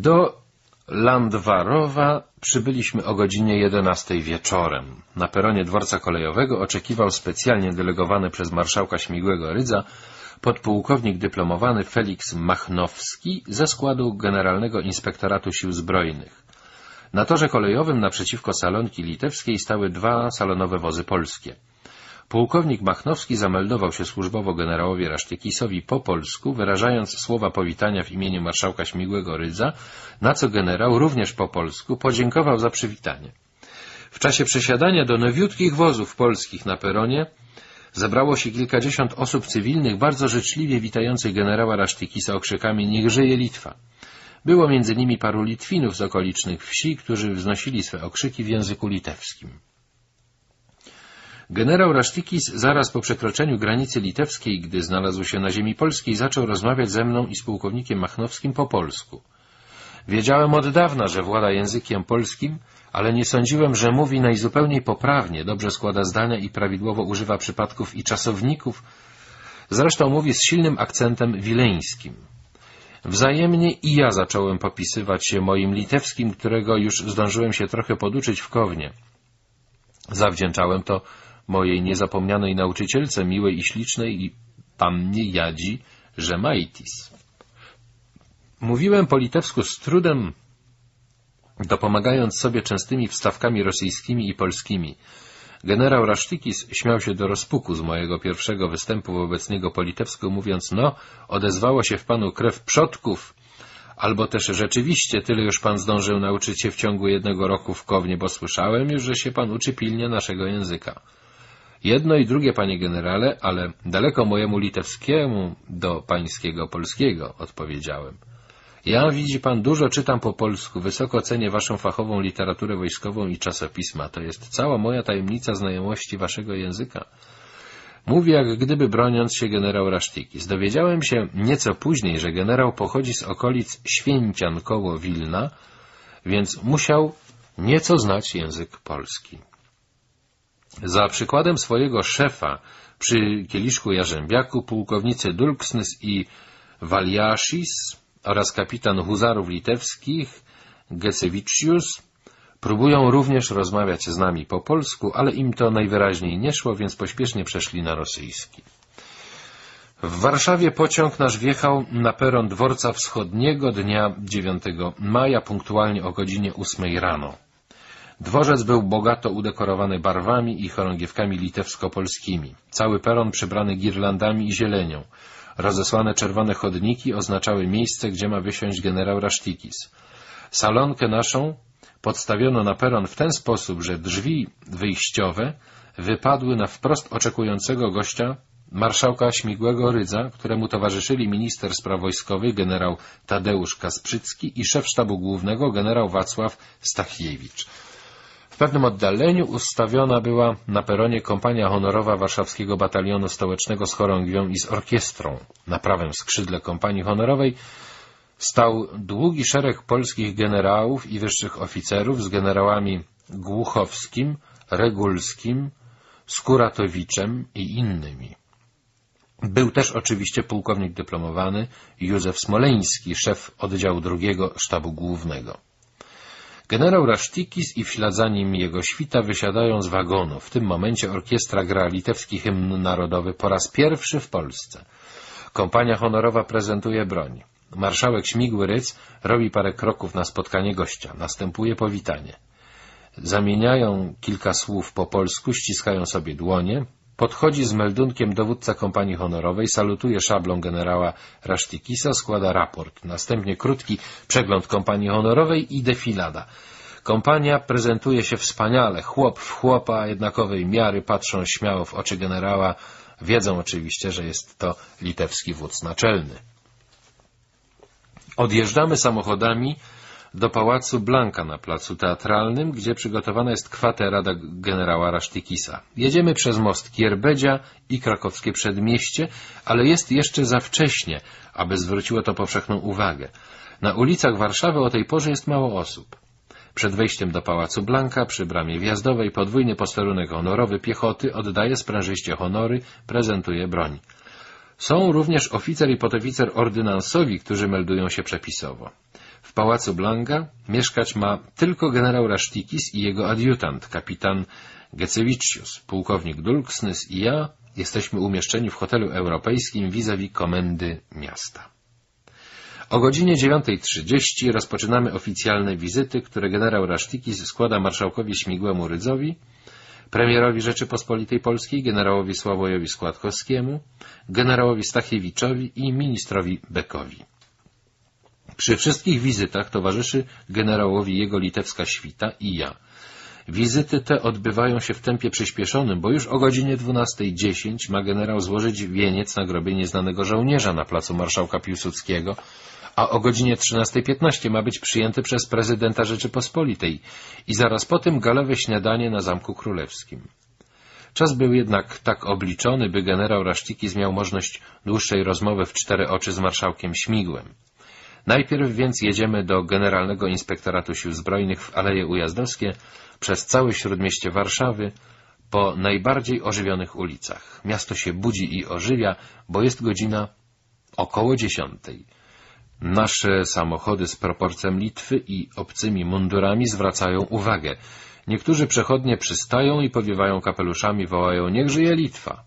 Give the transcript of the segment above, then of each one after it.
Do Landwarowa przybyliśmy o godzinie 11 wieczorem. Na peronie dworca kolejowego oczekiwał specjalnie delegowany przez marszałka Śmigłego Rydza podpułkownik dyplomowany Felix Machnowski ze składu Generalnego Inspektoratu Sił Zbrojnych. Na torze kolejowym naprzeciwko salonki litewskiej stały dwa salonowe wozy polskie. Pułkownik Machnowski zameldował się służbowo generałowi Rasztykisowi po polsku, wyrażając słowa powitania w imieniu marszałka Śmigłego Rydza, na co generał również po polsku podziękował za przywitanie. W czasie przesiadania do nowiutkich wozów polskich na peronie zebrało się kilkadziesiąt osób cywilnych bardzo życzliwie witających generała Rasztykisa okrzykami Niech żyje Litwa! Było między nimi paru Litwinów z okolicznych wsi, którzy wznosili swe okrzyki w języku litewskim. Generał Rasztikis zaraz po przekroczeniu granicy litewskiej, gdy znalazł się na ziemi polskiej, zaczął rozmawiać ze mną i z pułkownikiem Machnowskim po polsku. Wiedziałem od dawna, że włada językiem polskim, ale nie sądziłem, że mówi najzupełniej poprawnie, dobrze składa zdania i prawidłowo używa przypadków i czasowników. Zresztą mówi z silnym akcentem wileńskim. Wzajemnie i ja zacząłem popisywać się moim litewskim, którego już zdążyłem się trochę poduczyć w Kownie. Zawdzięczałem to mojej niezapomnianej nauczycielce, miłej i ślicznej i pannie Jadzi Żemaitis. Mówiłem po litewsku z trudem, dopomagając sobie częstymi wstawkami rosyjskimi i polskimi. Generał Rasztikis śmiał się do rozpuku z mojego pierwszego występu wobec niego po litewsku, mówiąc, no, odezwało się w panu krew przodków, albo też rzeczywiście tyle już pan zdążył nauczyć się w ciągu jednego roku w Kownie, bo słyszałem już, że się pan uczy pilnie naszego języka. Jedno i drugie, panie generale, ale daleko mojemu litewskiemu do pańskiego polskiego, odpowiedziałem. Ja, widzi pan, dużo czytam po polsku, wysoko cenię waszą fachową literaturę wojskową i czasopisma. To jest cała moja tajemnica znajomości waszego języka. Mówi jak gdyby broniąc się generał Rasztikis. Dowiedziałem się nieco później, że generał pochodzi z okolic Święcian koło Wilna, więc musiał nieco znać język polski. Za przykładem swojego szefa przy kieliszku jarzębiaku pułkownicy Dulksnys i Waliaszis oraz kapitan huzarów litewskich Gesewiczius próbują również rozmawiać z nami po polsku, ale im to najwyraźniej nie szło, więc pośpiesznie przeszli na rosyjski. W Warszawie pociąg nasz wjechał na peron dworca wschodniego dnia 9 maja punktualnie o godzinie 8 rano. Dworzec był bogato udekorowany barwami i chorągiewkami litewsko-polskimi. Cały peron przybrany girlandami i zielenią. Rozesłane czerwone chodniki oznaczały miejsce, gdzie ma wysiąść generał Rasztikis. Salonkę naszą podstawiono na peron w ten sposób, że drzwi wyjściowe wypadły na wprost oczekującego gościa marszałka Śmigłego Rydza, któremu towarzyszyli minister spraw wojskowych generał Tadeusz Kasprzycki i szef sztabu głównego generał Wacław Stachiewicz pewnym oddaleniu ustawiona była na peronie kompania honorowa warszawskiego batalionu stołecznego z chorągwią i z orkiestrą. Na prawym skrzydle kompanii honorowej stał długi szereg polskich generałów i wyższych oficerów z generałami Głuchowskim, Regulskim, Skuratowiczem i innymi. Był też oczywiście pułkownik dyplomowany Józef Smoleński, szef oddziału drugiego sztabu głównego. Generał Rasztikis i w ślad za nim jego świta wysiadają z wagonu. W tym momencie orkiestra gra litewski hymn narodowy po raz pierwszy w Polsce. Kompania honorowa prezentuje broń. Marszałek Śmigły Ryc robi parę kroków na spotkanie gościa. Następuje powitanie. Zamieniają kilka słów po polsku, ściskają sobie dłonie. Podchodzi z meldunkiem dowódca kompanii honorowej, salutuje szablą generała Rasztikisa, składa raport. Następnie krótki przegląd kompanii honorowej i defilada. Kompania prezentuje się wspaniale, chłop w chłopa jednakowej miary, patrzą śmiało w oczy generała, wiedzą oczywiście, że jest to litewski wódz naczelny. Odjeżdżamy samochodami do pałacu Blanka na placu teatralnym, gdzie przygotowana jest kwatera generała Rasztikisa. Jedziemy przez most Kierbedzia i krakowskie przedmieście, ale jest jeszcze za wcześnie, aby zwróciło to powszechną uwagę. Na ulicach Warszawy o tej porze jest mało osób. Przed wejściem do Pałacu Blanka, przy bramie wjazdowej, podwójny posterunek honorowy piechoty oddaje sprężyście honory, prezentuje broń. Są również oficer i podoficer ordynansowi, którzy meldują się przepisowo. W pałacu Blanga mieszkać ma tylko generał Rasztikis i jego adiutant, kapitan Gecewiczius, pułkownik Dulksnys i ja jesteśmy umieszczeni w hotelu europejskim vis-a-vis komendy miasta. O godzinie 9.30 rozpoczynamy oficjalne wizyty, które generał Rasztikis składa marszałkowi Śmigłemu Rydzowi, premierowi Rzeczypospolitej Polskiej, generałowi Sławojowi Składkowskiemu, generałowi Stachiewiczowi i ministrowi Bekowi. Przy wszystkich wizytach towarzyszy generałowi jego litewska świta i ja. Wizyty te odbywają się w tempie przyspieszonym, bo już o godzinie 12.10 ma generał złożyć wieniec na grobie nieznanego żołnierza na placu marszałka Piłsudskiego, a o godzinie 13.15 ma być przyjęty przez prezydenta Rzeczypospolitej i zaraz po tym galowe śniadanie na Zamku Królewskim. Czas był jednak tak obliczony, by generał Rasztikis miał możliwość dłuższej rozmowy w cztery oczy z marszałkiem Śmigłem. Najpierw więc jedziemy do Generalnego Inspektoratu Sił Zbrojnych w Aleje Ujazdowskie przez całe śródmieście Warszawy po najbardziej ożywionych ulicach. Miasto się budzi i ożywia, bo jest godzina około dziesiątej. Nasze samochody z proporcem Litwy i obcymi mundurami zwracają uwagę. Niektórzy przechodnie przystają i powiewają kapeluszami, wołają niech żyje Litwa.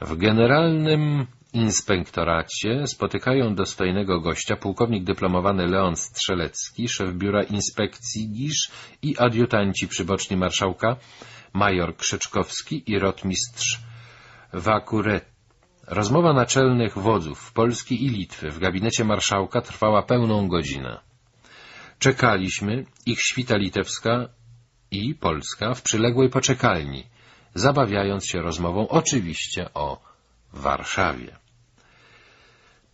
W generalnym inspektoracie spotykają dostojnego gościa pułkownik dyplomowany Leon Strzelecki, szef biura inspekcji GISZ i adiutanci przyboczni marszałka, major Krzeczkowski i rotmistrz Wakuret. Rozmowa naczelnych wodzów Polski i Litwy w gabinecie marszałka trwała pełną godzinę. Czekaliśmy, ich świta litewska i Polska w przyległej poczekalni, zabawiając się rozmową oczywiście o Warszawie.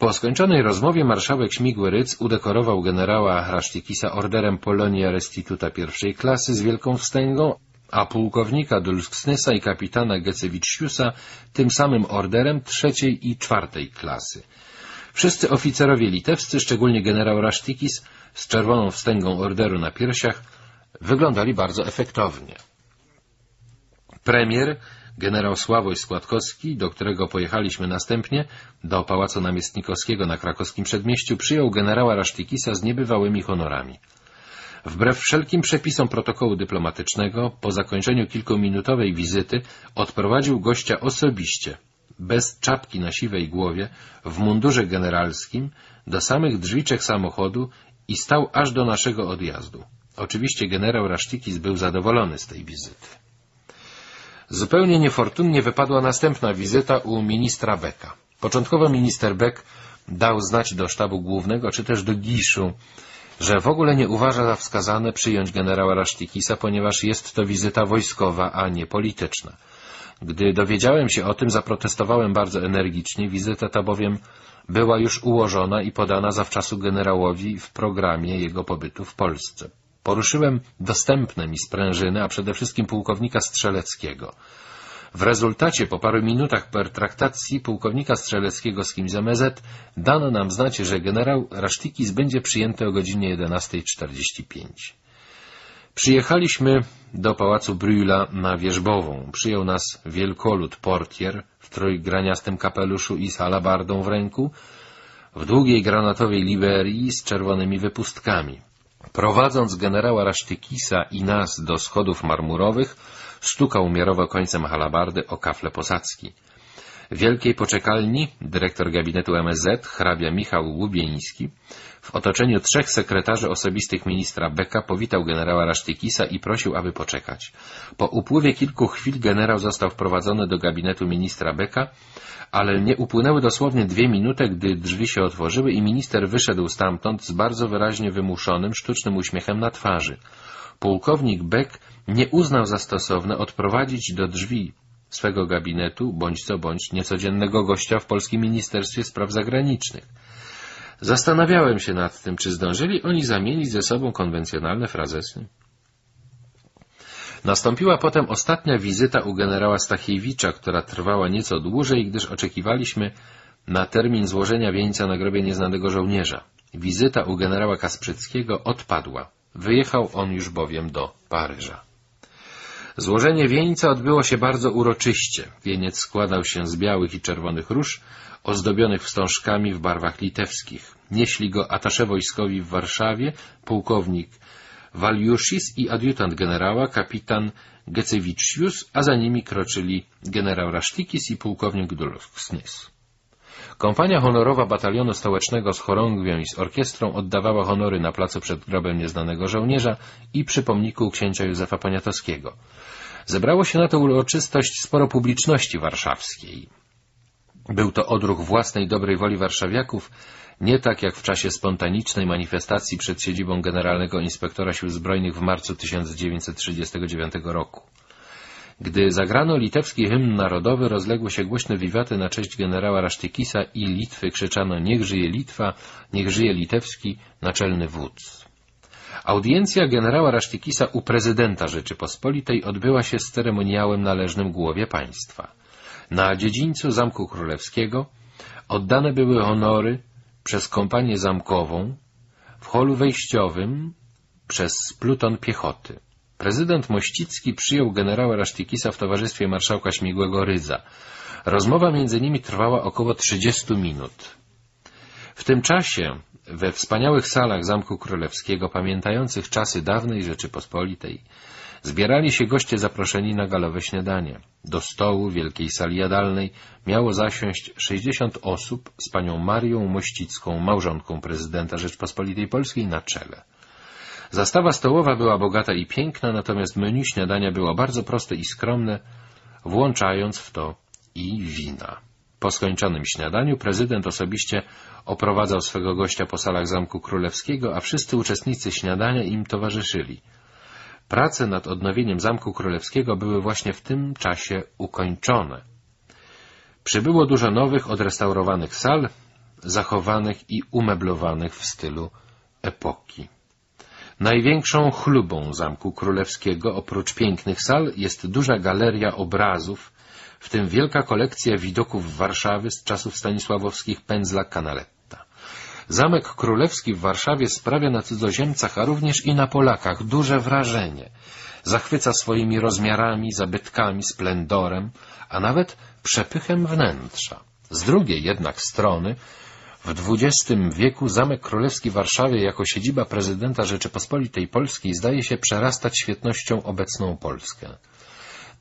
Po skończonej rozmowie marszałek Śmigły Ryc udekorował generała Hrasztikisa orderem Polonia Restituta pierwszej klasy z wielką wstęgą, a pułkownika Dulsksnysa i kapitana Gecewicziusa tym samym orderem trzeciej i czwartej klasy. Wszyscy oficerowie litewscy, szczególnie generał Rasztikis, z czerwoną wstęgą orderu na piersiach, wyglądali bardzo efektownie. Premier Generał Sławoj Składkowski, do którego pojechaliśmy następnie, do Pałacu Namiestnikowskiego na krakowskim przedmieściu, przyjął generała Rasztikisa z niebywałymi honorami. Wbrew wszelkim przepisom protokołu dyplomatycznego, po zakończeniu kilkuminutowej wizyty odprowadził gościa osobiście, bez czapki na siwej głowie, w mundurze generalskim, do samych drzwiczek samochodu i stał aż do naszego odjazdu. Oczywiście generał Rasztikis był zadowolony z tej wizyty. Zupełnie niefortunnie wypadła następna wizyta u ministra Becka. Początkowo minister Beck dał znać do sztabu głównego, czy też do Giszu, że w ogóle nie uważa za wskazane przyjąć generała Rasztikisa, ponieważ jest to wizyta wojskowa, a nie polityczna. Gdy dowiedziałem się o tym, zaprotestowałem bardzo energicznie. Wizyta ta bowiem była już ułożona i podana zawczasu generałowi w programie jego pobytu w Polsce. Poruszyłem dostępne mi sprężyny, a przede wszystkim pułkownika Strzeleckiego. W rezultacie, po paru minutach pertraktacji pułkownika Strzeleckiego z kimś z MZ, dano nam znać, że generał Rasztikis będzie przyjęty o godzinie 11.45. Przyjechaliśmy do pałacu Brüla na Wierzbową. Przyjął nas wielkolud portier w trójgraniastym kapeluszu i z alabardą w ręku, w długiej granatowej liberii z czerwonymi wypustkami. Prowadząc generała Rasztykisa i nas do schodów marmurowych, stukał miarowo końcem halabardy o kafle posadzki. W wielkiej poczekalni dyrektor gabinetu MSZ, hrabia Michał Łubieński, w otoczeniu trzech sekretarzy osobistych ministra Beka powitał generała Rasztykisa i prosił, aby poczekać. Po upływie kilku chwil generał został wprowadzony do gabinetu ministra Beka, ale nie upłynęły dosłownie dwie minuty, gdy drzwi się otworzyły i minister wyszedł stamtąd z bardzo wyraźnie wymuszonym, sztucznym uśmiechem na twarzy. Pułkownik Beck nie uznał za stosowne odprowadzić do drzwi swego gabinetu, bądź co bądź, niecodziennego gościa w Polskim Ministerstwie Spraw Zagranicznych. Zastanawiałem się nad tym, czy zdążyli oni zamienić ze sobą konwencjonalne frazesy. Nastąpiła potem ostatnia wizyta u generała Stachiewicza, która trwała nieco dłużej, gdyż oczekiwaliśmy na termin złożenia wieńca na grobie nieznanego żołnierza. Wizyta u generała Kasprzyckiego odpadła. Wyjechał on już bowiem do Paryża. Złożenie wieńca odbyło się bardzo uroczyście. Wieniec składał się z białych i czerwonych róż, ozdobionych wstążkami w barwach litewskich. Nieśli go atasze wojskowi w Warszawie, pułkownik Waliuszis i adiutant generała, kapitan Gecewiczius, a za nimi kroczyli generał Rasztikis i pułkownik Dulksnys. Kompania honorowa batalionu stołecznego z chorągwią i z orkiestrą oddawała honory na placu przed grobem nieznanego żołnierza i przy pomniku księcia Józefa Poniatowskiego. Zebrało się na tę uroczystość sporo publiczności warszawskiej. Był to odruch własnej dobrej woli warszawiaków, nie tak jak w czasie spontanicznej manifestacji przed siedzibą Generalnego Inspektora Sił Zbrojnych w marcu 1939 roku. Gdy zagrano litewski hymn narodowy, rozległy się głośne wiwaty na cześć generała Rasztykisa i Litwy krzyczano niech żyje Litwa, niech żyje litewski naczelny wódz. Audiencja generała Rasztykisa u prezydenta Rzeczypospolitej odbyła się z ceremoniałem należnym głowie państwa. Na dziedzińcu Zamku Królewskiego oddane były honory przez kompanię zamkową, w holu wejściowym przez pluton piechoty. Prezydent Mościcki przyjął generała Rasztikisa w towarzystwie marszałka Śmigłego Rydza. Rozmowa między nimi trwała około 30 minut. W tym czasie we wspaniałych salach Zamku Królewskiego, pamiętających czasy dawnej Rzeczypospolitej, zbierali się goście zaproszeni na galowe śniadanie. Do stołu wielkiej sali jadalnej miało zasiąść 60 osób z panią Marią Mościcką, małżonką prezydenta Rzeczpospolitej Polskiej na czele. Zastawa stołowa była bogata i piękna, natomiast menu śniadania było bardzo proste i skromne, włączając w to i wina. Po skończonym śniadaniu prezydent osobiście oprowadzał swego gościa po salach Zamku Królewskiego, a wszyscy uczestnicy śniadania im towarzyszyli. Prace nad odnowieniem Zamku Królewskiego były właśnie w tym czasie ukończone. Przybyło dużo nowych, odrestaurowanych sal, zachowanych i umeblowanych w stylu epoki. Największą chlubą Zamku Królewskiego, oprócz pięknych sal, jest duża galeria obrazów, w tym wielka kolekcja widoków Warszawy z czasów stanisławowskich pędzla Canaletta. Zamek Królewski w Warszawie sprawia na cudzoziemcach, a również i na Polakach duże wrażenie. Zachwyca swoimi rozmiarami, zabytkami, splendorem, a nawet przepychem wnętrza. Z drugiej jednak strony w XX wieku Zamek Królewski w Warszawie jako siedziba prezydenta Rzeczypospolitej Polskiej zdaje się przerastać świetnością obecną Polskę.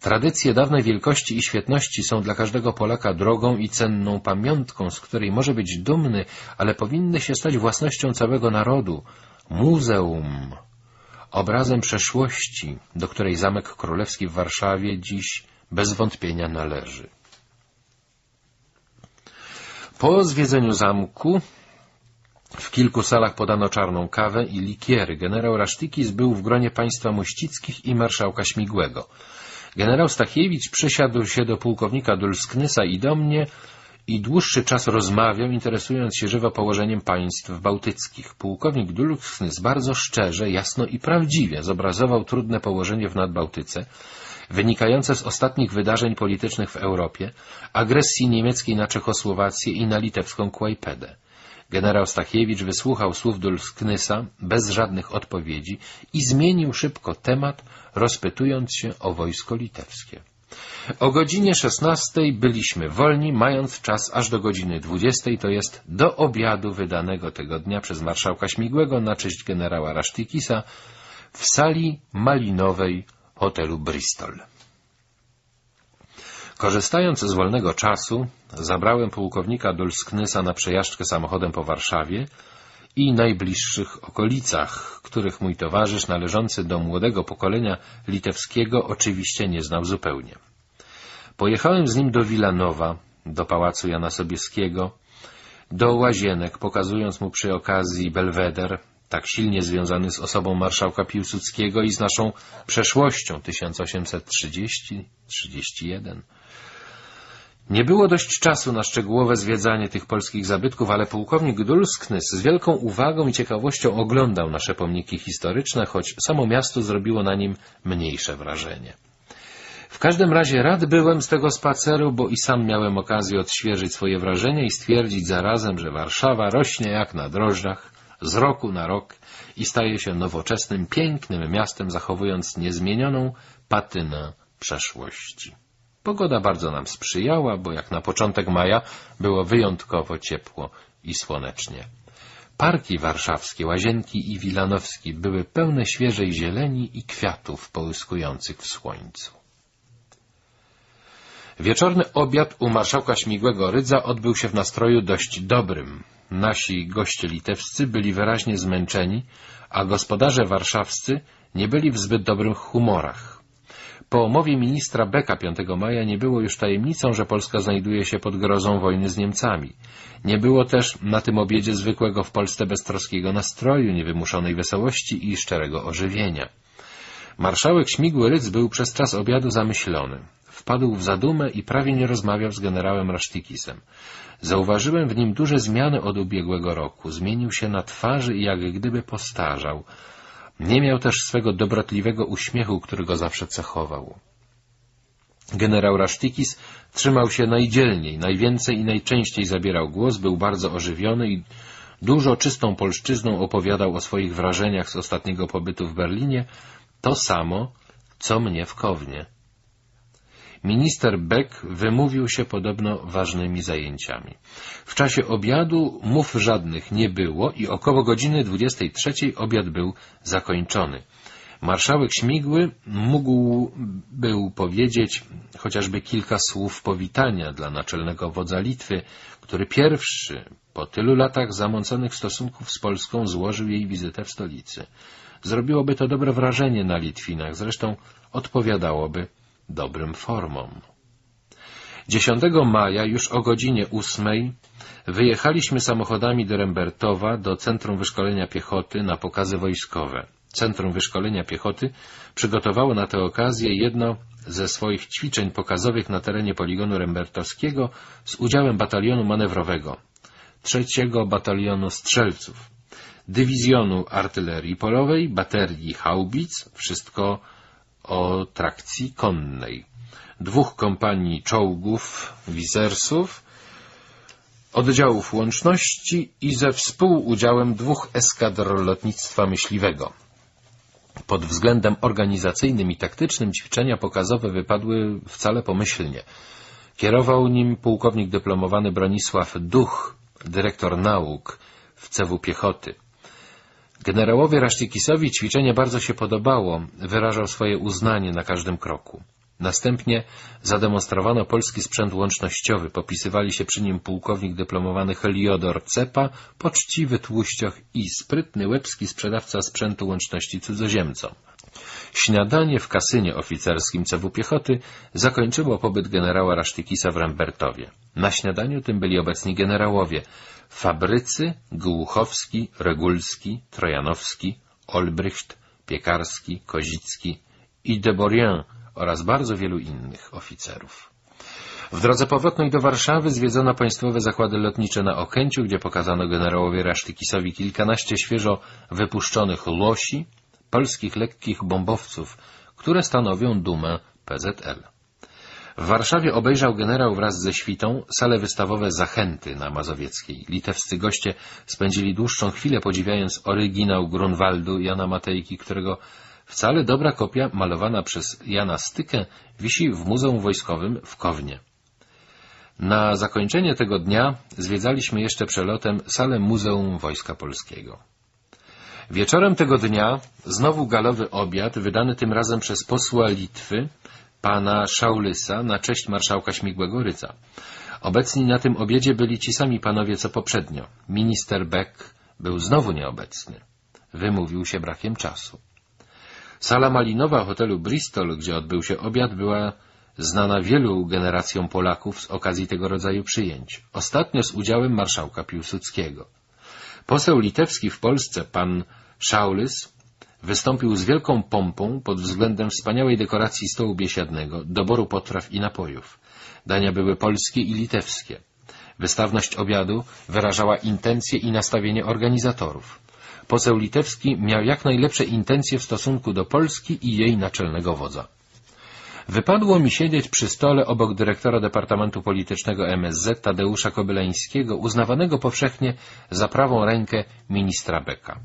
Tradycje dawnej wielkości i świetności są dla każdego Polaka drogą i cenną pamiątką, z której może być dumny, ale powinny się stać własnością całego narodu. Muzeum. Obrazem przeszłości, do której Zamek Królewski w Warszawie dziś bez wątpienia należy. Po zwiedzeniu zamku w kilku salach podano czarną kawę i likiery. Generał Rasztykis był w gronie państwa Mościckich i marszałka Śmigłego. Generał Stachiewicz przysiadł się do pułkownika Dulsknysa i do mnie i dłuższy czas rozmawiał, interesując się żywo położeniem państw bałtyckich. Pułkownik Dulsknys bardzo szczerze, jasno i prawdziwie zobrazował trudne położenie w Nadbałtyce, wynikające z ostatnich wydarzeń politycznych w Europie, agresji niemieckiej na Czechosłowację i na litewską Kłajpedę. Generał Stachiewicz wysłuchał słów Dulsknysa bez żadnych odpowiedzi i zmienił szybko temat, rozpytując się o wojsko litewskie. O godzinie 16 byliśmy wolni, mając czas aż do godziny 20, to jest do obiadu wydanego tego dnia przez marszałka Śmigłego na cześć generała Rasztykisa w sali malinowej hotelu Bristol. Korzystając z wolnego czasu, zabrałem pułkownika Dulsknysa na przejażdżkę samochodem po Warszawie i najbliższych okolicach, których mój towarzysz należący do młodego pokolenia litewskiego oczywiście nie znał zupełnie. Pojechałem z nim do Wilanowa, do pałacu Jana Sobieskiego, do Łazienek, pokazując mu przy okazji Belweder, tak silnie związany z osobą marszałka Piłsudskiego i z naszą przeszłością 1830-31. Nie było dość czasu na szczegółowe zwiedzanie tych polskich zabytków, ale pułkownik Dulsknys z wielką uwagą i ciekawością oglądał nasze pomniki historyczne, choć samo miasto zrobiło na nim mniejsze wrażenie. W każdym razie rad byłem z tego spaceru, bo i sam miałem okazję odświeżyć swoje wrażenia i stwierdzić zarazem, że Warszawa rośnie jak na drożdżach, z roku na rok i staje się nowoczesnym, pięknym miastem, zachowując niezmienioną patynę przeszłości. Pogoda bardzo nam sprzyjała, bo jak na początek maja było wyjątkowo ciepło i słonecznie. Parki warszawskie, Łazienki i Wilanowski były pełne świeżej zieleni i kwiatów połyskujących w słońcu. Wieczorny obiad u marszałka Śmigłego Rydza odbył się w nastroju dość dobrym. Nasi goście litewscy byli wyraźnie zmęczeni, a gospodarze warszawscy nie byli w zbyt dobrych humorach. Po mowie ministra Beka 5 maja nie było już tajemnicą, że Polska znajduje się pod grozą wojny z Niemcami. Nie było też na tym obiedzie zwykłego w Polsce beztroskiego nastroju, niewymuszonej wesołości i szczerego ożywienia. Marszałek Śmigły Rydz był przez czas obiadu zamyślony. Wpadł w zadumę i prawie nie rozmawiał z generałem Rasztikisem. Zauważyłem w nim duże zmiany od ubiegłego roku. Zmienił się na twarzy i jak gdyby postarzał. Nie miał też swego dobrotliwego uśmiechu, który go zawsze cechował. Generał Rasztikis trzymał się najdzielniej, najwięcej i najczęściej zabierał głos, był bardzo ożywiony i dużo czystą polszczyzną opowiadał o swoich wrażeniach z ostatniego pobytu w Berlinie, to samo, co mnie w Kownie. Minister Beck wymówił się podobno ważnymi zajęciami. W czasie obiadu mów żadnych nie było i około godziny 23 obiad był zakończony. Marszałek Śmigły mógł był powiedzieć chociażby kilka słów powitania dla naczelnego wodza Litwy, który pierwszy po tylu latach zamąconych stosunków z Polską złożył jej wizytę w stolicy. Zrobiłoby to dobre wrażenie na Litwinach, zresztą odpowiadałoby dobrym formom. 10 maja już o godzinie ósmej wyjechaliśmy samochodami do Rembertowa, do Centrum Wyszkolenia Piechoty na pokazy wojskowe. Centrum Wyszkolenia Piechoty przygotowało na tę okazję jedno ze swoich ćwiczeń pokazowych na terenie poligonu rembertowskiego z udziałem batalionu manewrowego, trzeciego batalionu strzelców, dywizjonu artylerii polowej, baterii haubic, wszystko o trakcji konnej, dwóch kompanii czołgów, wizersów, oddziałów łączności i ze współudziałem dwóch eskadr lotnictwa myśliwego. Pod względem organizacyjnym i taktycznym ćwiczenia pokazowe wypadły wcale pomyślnie. Kierował nim pułkownik dyplomowany Bronisław Duch, dyrektor nauk w CW Piechoty. Generałowi Rasztykisowi ćwiczenie bardzo się podobało, wyrażał swoje uznanie na każdym kroku. Następnie zademonstrowano polski sprzęt łącznościowy, popisywali się przy nim pułkownik dyplomowany Heliodor Cepa, poczciwy tłuścioch i sprytny łebski sprzedawca sprzętu łączności cudzoziemcom. Śniadanie w kasynie oficerskim CW Piechoty zakończyło pobyt generała Rasztykisa w Rembertowie. Na śniadaniu tym byli obecni generałowie Fabrycy, Głuchowski, Regulski, Trojanowski, Olbrycht, Piekarski, Kozicki i Deborien oraz bardzo wielu innych oficerów. W drodze powrotnej do Warszawy zwiedzono państwowe zakłady lotnicze na Okęciu, gdzie pokazano generałowi Rasztykisowi kilkanaście świeżo wypuszczonych losi, polskich lekkich bombowców, które stanowią dumę PZL. W Warszawie obejrzał generał wraz ze świtą sale wystawowe Zachęty na Mazowieckiej. Litewscy goście spędzili dłuższą chwilę podziwiając oryginał Grunwaldu Jana Matejki, którego wcale dobra kopia malowana przez Jana Stykę wisi w Muzeum Wojskowym w Kownie. Na zakończenie tego dnia zwiedzaliśmy jeszcze przelotem salę Muzeum Wojska Polskiego. Wieczorem tego dnia znowu galowy obiad, wydany tym razem przez posła Litwy, pana Szaulysa na cześć marszałka Śmigłego Rydza. Obecni na tym obiedzie byli ci sami panowie co poprzednio. Minister Beck był znowu nieobecny. Wymówił się brakiem czasu. Sala malinowa hotelu Bristol, gdzie odbył się obiad, była znana wielu generacjom Polaków z okazji tego rodzaju przyjęć. Ostatnio z udziałem marszałka Piłsudskiego. Poseł litewski w Polsce, pan Szaulys, wystąpił z wielką pompą pod względem wspaniałej dekoracji stołu biesiadnego, doboru potraw i napojów. Dania były polskie i litewskie. Wystawność obiadu wyrażała intencje i nastawienie organizatorów. Poseł litewski miał jak najlepsze intencje w stosunku do Polski i jej naczelnego wodza. Wypadło mi siedzieć przy stole obok dyrektora Departamentu Politycznego MSZ Tadeusza Kobyleńskiego, uznawanego powszechnie za prawą rękę ministra Beka.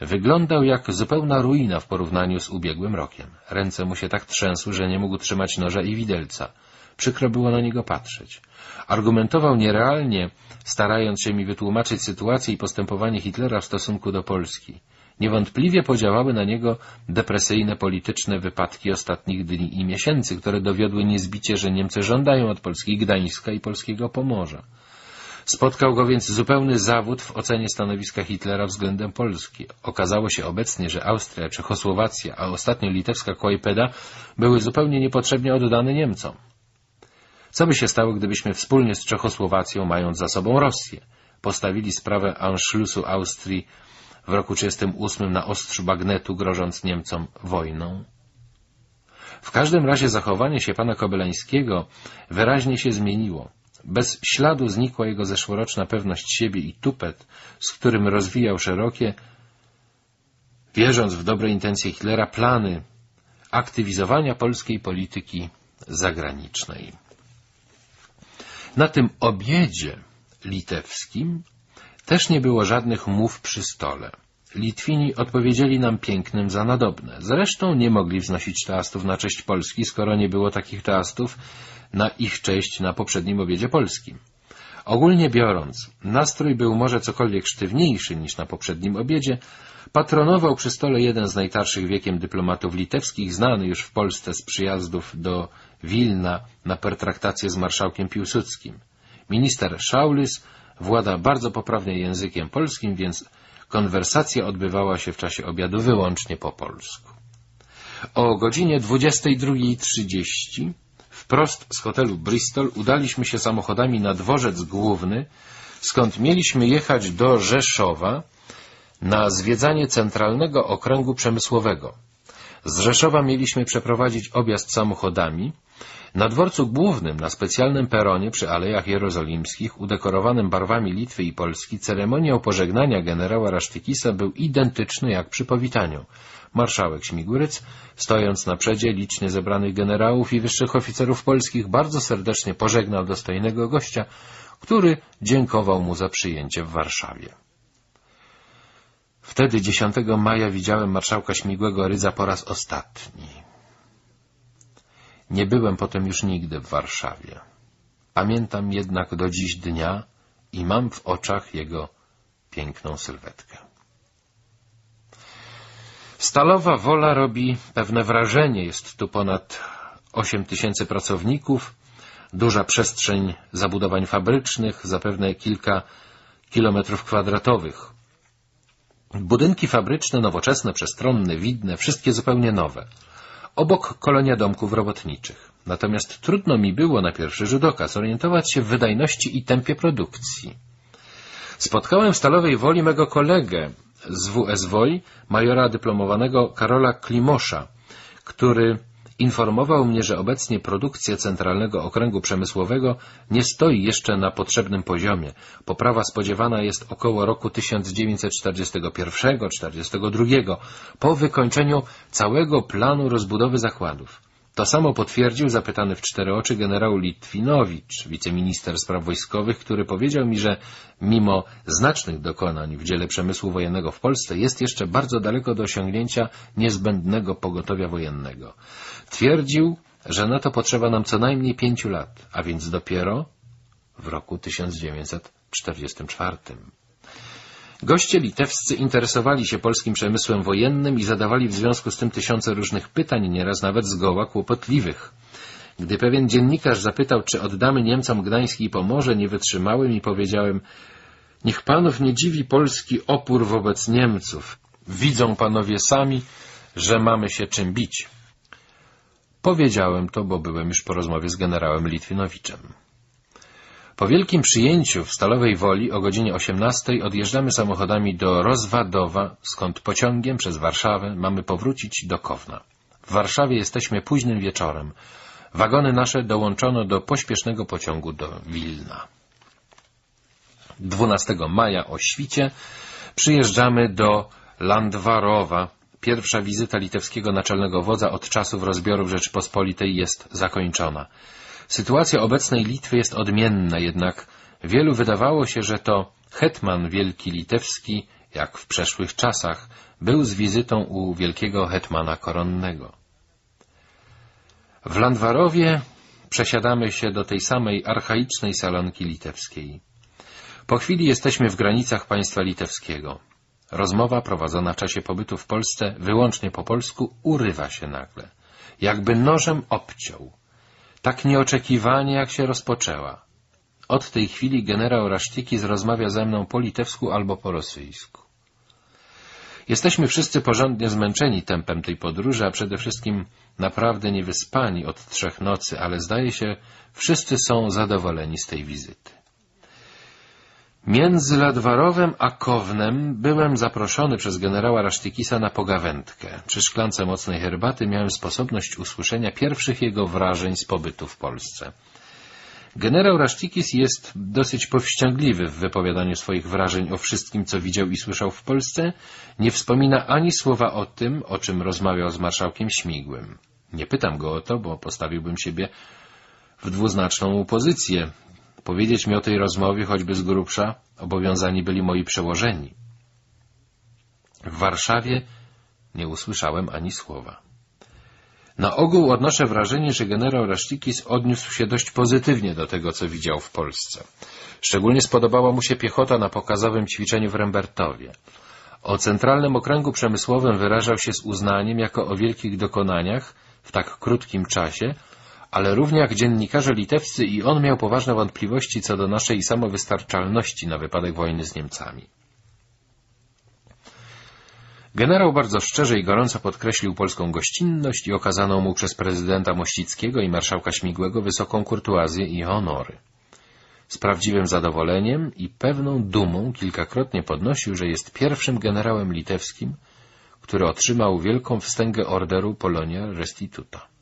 Wyglądał jak zupełna ruina w porównaniu z ubiegłym rokiem. Ręce mu się tak trzęsły, że nie mógł trzymać noża i widelca. Przykro było na niego patrzeć. Argumentował nierealnie, starając się mi wytłumaczyć sytuację i postępowanie Hitlera w stosunku do Polski. Niewątpliwie podziałały na niego depresyjne polityczne wypadki ostatnich dni i miesięcy, które dowiodły niezbicie, że Niemcy żądają od Polski Gdańska i polskiego Pomorza. Spotkał go więc zupełny zawód w ocenie stanowiska Hitlera względem Polski. Okazało się obecnie, że Austria, Czechosłowacja, a ostatnio litewska Kłajpeda były zupełnie niepotrzebnie oddane Niemcom. Co by się stało, gdybyśmy wspólnie z Czechosłowacją, mając za sobą Rosję, postawili sprawę Anschlussu Austrii w roku 1938 na ostrzu bagnetu, grożąc Niemcom wojną? W każdym razie zachowanie się pana Kobelańskiego wyraźnie się zmieniło. Bez śladu znikła jego zeszłoroczna pewność siebie i tupet, z którym rozwijał szerokie, wierząc w dobre intencje Hitlera, plany aktywizowania polskiej polityki zagranicznej. Na tym obiedzie litewskim też nie było żadnych mów przy stole. Litwini odpowiedzieli nam pięknym za nadobne. Zresztą nie mogli wznosić toastów na cześć Polski, skoro nie było takich toastów na ich cześć na poprzednim obiedzie polskim. Ogólnie biorąc, nastrój był może cokolwiek sztywniejszy niż na poprzednim obiedzie, patronował przy stole jeden z najtarszych wiekiem dyplomatów litewskich, znany już w Polsce z przyjazdów do Wilna na pertraktację z marszałkiem Piłsudskim. Minister Szaulis włada bardzo poprawnie językiem polskim, więc konwersacja odbywała się w czasie obiadu wyłącznie po polsku. O godzinie 22.30 wprost z hotelu Bristol udaliśmy się samochodami na dworzec główny, skąd mieliśmy jechać do Rzeszowa na zwiedzanie Centralnego Okręgu Przemysłowego. Z Rzeszowa mieliśmy przeprowadzić objazd samochodami, na dworcu głównym, na specjalnym peronie przy Alejach Jerozolimskich, udekorowanym barwami Litwy i Polski, ceremoniał pożegnania generała Rasztykisa był identyczny jak przy powitaniu. Marszałek Śmiguryc, stojąc na przedzie licznie zebranych generałów i wyższych oficerów polskich, bardzo serdecznie pożegnał dostojnego gościa, który dziękował mu za przyjęcie w Warszawie. Wtedy 10 maja widziałem marszałka Śmigłego Rydza po raz ostatni. Nie byłem potem już nigdy w Warszawie. Pamiętam jednak do dziś dnia i mam w oczach jego piękną sylwetkę. Stalowa Wola robi pewne wrażenie. Jest tu ponad 8 tysięcy pracowników, duża przestrzeń zabudowań fabrycznych, zapewne kilka kilometrów kwadratowych. Budynki fabryczne, nowoczesne, przestronne, widne, wszystkie zupełnie nowe. Obok kolonia domków robotniczych. Natomiast trudno mi było na pierwszy rzut oka zorientować się w wydajności i tempie produkcji. Spotkałem w Stalowej Woli mego kolegę z WS Woli, majora dyplomowanego Karola Klimosza, który informował mnie, że obecnie produkcja Centralnego Okręgu Przemysłowego nie stoi jeszcze na potrzebnym poziomie. Poprawa spodziewana jest około roku 1941-1942, po wykończeniu całego planu rozbudowy zakładów. To samo potwierdził zapytany w cztery oczy generał Litwinowicz, wiceminister spraw wojskowych, który powiedział mi, że mimo znacznych dokonań w dziele przemysłu wojennego w Polsce jest jeszcze bardzo daleko do osiągnięcia niezbędnego pogotowia wojennego. Twierdził, że na to potrzeba nam co najmniej pięciu lat, a więc dopiero w roku 1944. Goście litewscy interesowali się polskim przemysłem wojennym i zadawali w związku z tym tysiące różnych pytań, nieraz nawet zgoła kłopotliwych. Gdy pewien dziennikarz zapytał, czy oddamy Niemcom Gdański i Pomorze, nie wytrzymałem i powiedziałem Niech panów nie dziwi polski opór wobec Niemców. Widzą panowie sami, że mamy się czym bić. Powiedziałem to, bo byłem już po rozmowie z generałem Litwinowiczem. Po wielkim przyjęciu w Stalowej Woli o godzinie 18 odjeżdżamy samochodami do Rozwadowa, skąd pociągiem przez Warszawę mamy powrócić do Kowna. W Warszawie jesteśmy późnym wieczorem. Wagony nasze dołączono do pośpiesznego pociągu do Wilna. 12 maja o świcie przyjeżdżamy do Landwarowa, Pierwsza wizyta litewskiego naczelnego wodza od czasów rozbiorów Rzeczypospolitej jest zakończona. Sytuacja obecnej Litwy jest odmienna, jednak wielu wydawało się, że to hetman wielki litewski, jak w przeszłych czasach, był z wizytą u wielkiego hetmana koronnego. W Landwarowie przesiadamy się do tej samej archaicznej salonki litewskiej. Po chwili jesteśmy w granicach państwa litewskiego. Rozmowa prowadzona w czasie pobytu w Polsce wyłącznie po polsku urywa się nagle. Jakby nożem obciął. Tak nieoczekiwanie, jak się rozpoczęła. Od tej chwili generał Rasztikis rozmawia ze mną po litewsku albo po rosyjsku. Jesteśmy wszyscy porządnie zmęczeni tempem tej podróży, a przede wszystkim naprawdę niewyspani od trzech nocy, ale zdaje się, wszyscy są zadowoleni z tej wizyty. Między Ladwarowem a Kownem byłem zaproszony przez generała Rasztykisa na pogawędkę. Przy szklance mocnej herbaty miałem sposobność usłyszenia pierwszych jego wrażeń z pobytu w Polsce. Generał Rasztikis jest dosyć powściągliwy w wypowiadaniu swoich wrażeń o wszystkim, co widział i słyszał w Polsce. Nie wspomina ani słowa o tym, o czym rozmawiał z marszałkiem Śmigłym. Nie pytam go o to, bo postawiłbym siebie w dwuznaczną pozycję. Powiedzieć mi o tej rozmowie, choćby z grubsza, obowiązani byli moi przełożeni. W Warszawie nie usłyszałem ani słowa. Na ogół odnoszę wrażenie, że generał Rasztikis odniósł się dość pozytywnie do tego, co widział w Polsce. Szczególnie spodobała mu się piechota na pokazowym ćwiczeniu w Rembertowie. O Centralnym Okręgu Przemysłowym wyrażał się z uznaniem jako o wielkich dokonaniach w tak krótkim czasie, ale równie jak dziennikarze litewscy i on miał poważne wątpliwości co do naszej samowystarczalności na wypadek wojny z Niemcami. Generał bardzo szczerze i gorąco podkreślił polską gościnność i okazaną mu przez prezydenta Mościckiego i marszałka Śmigłego wysoką kurtuazję i honory. Z prawdziwym zadowoleniem i pewną dumą kilkakrotnie podnosił, że jest pierwszym generałem litewskim, który otrzymał wielką wstęgę orderu Polonia Restituta.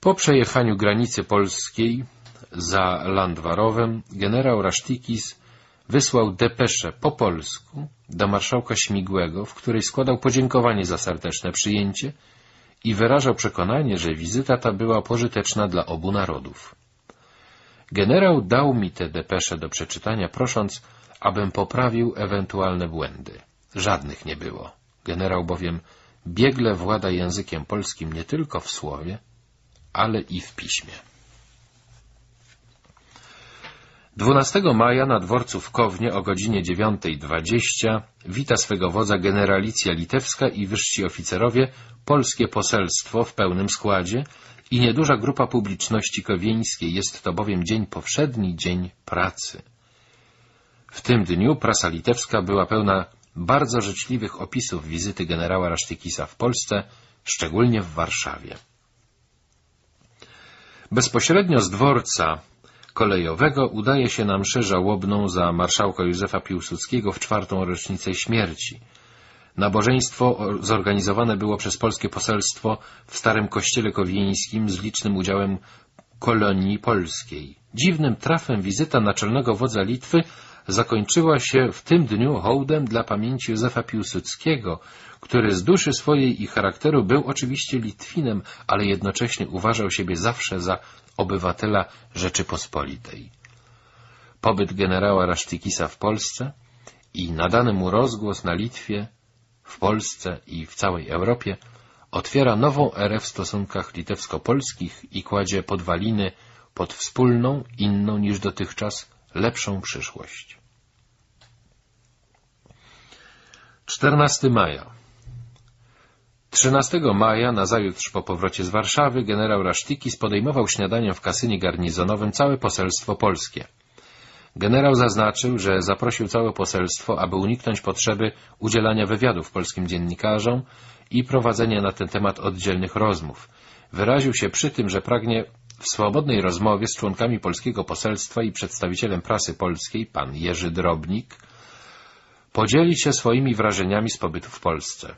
Po przejechaniu granicy polskiej za Landwarowem generał Rasztikis wysłał depeszę po polsku do marszałka Śmigłego, w której składał podziękowanie za serdeczne przyjęcie i wyrażał przekonanie, że wizyta ta była pożyteczna dla obu narodów. Generał dał mi tę depeszę do przeczytania, prosząc, abym poprawił ewentualne błędy. Żadnych nie było. Generał bowiem biegle włada językiem polskim nie tylko w słowie, ale i w piśmie. 12 maja na dworcu w Kownie o godzinie 9.20 wita swego wodza generalicja litewska i wyżsi oficerowie, polskie poselstwo w pełnym składzie i nieduża grupa publiczności kowieńskiej. Jest to bowiem dzień powszedni, dzień pracy. W tym dniu prasa litewska była pełna bardzo życzliwych opisów wizyty generała Rasztykisa w Polsce, szczególnie w Warszawie. Bezpośrednio z dworca kolejowego udaje się na mszę żałobną za marszałka Józefa Piłsudskiego w czwartą rocznicę śmierci. Nabożeństwo zorganizowane było przez polskie poselstwo w Starym Kościele Kowieńskim z licznym udziałem kolonii polskiej. Dziwnym trafem wizyta naczelnego wodza Litwy zakończyła się w tym dniu hołdem dla pamięci Józefa Piłsudskiego, który z duszy swojej i charakteru był oczywiście Litwinem, ale jednocześnie uważał siebie zawsze za obywatela Rzeczypospolitej. Pobyt generała Rasztykisa w Polsce i nadany mu rozgłos na Litwie, w Polsce i w całej Europie otwiera nową erę w stosunkach litewsko-polskich i kładzie podwaliny pod wspólną, inną niż dotychczas, lepszą przyszłość. 14 maja 13 maja, nazajutrz po powrocie z Warszawy, generał Rasztikis podejmował śniadaniem w kasynie garnizonowym całe poselstwo polskie. Generał zaznaczył, że zaprosił całe poselstwo, aby uniknąć potrzeby udzielania wywiadów polskim dziennikarzom i prowadzenia na ten temat oddzielnych rozmów. Wyraził się przy tym, że pragnie w swobodnej rozmowie z członkami polskiego poselstwa i przedstawicielem prasy polskiej, pan Jerzy Drobnik, podzielić się swoimi wrażeniami z pobytu w Polsce.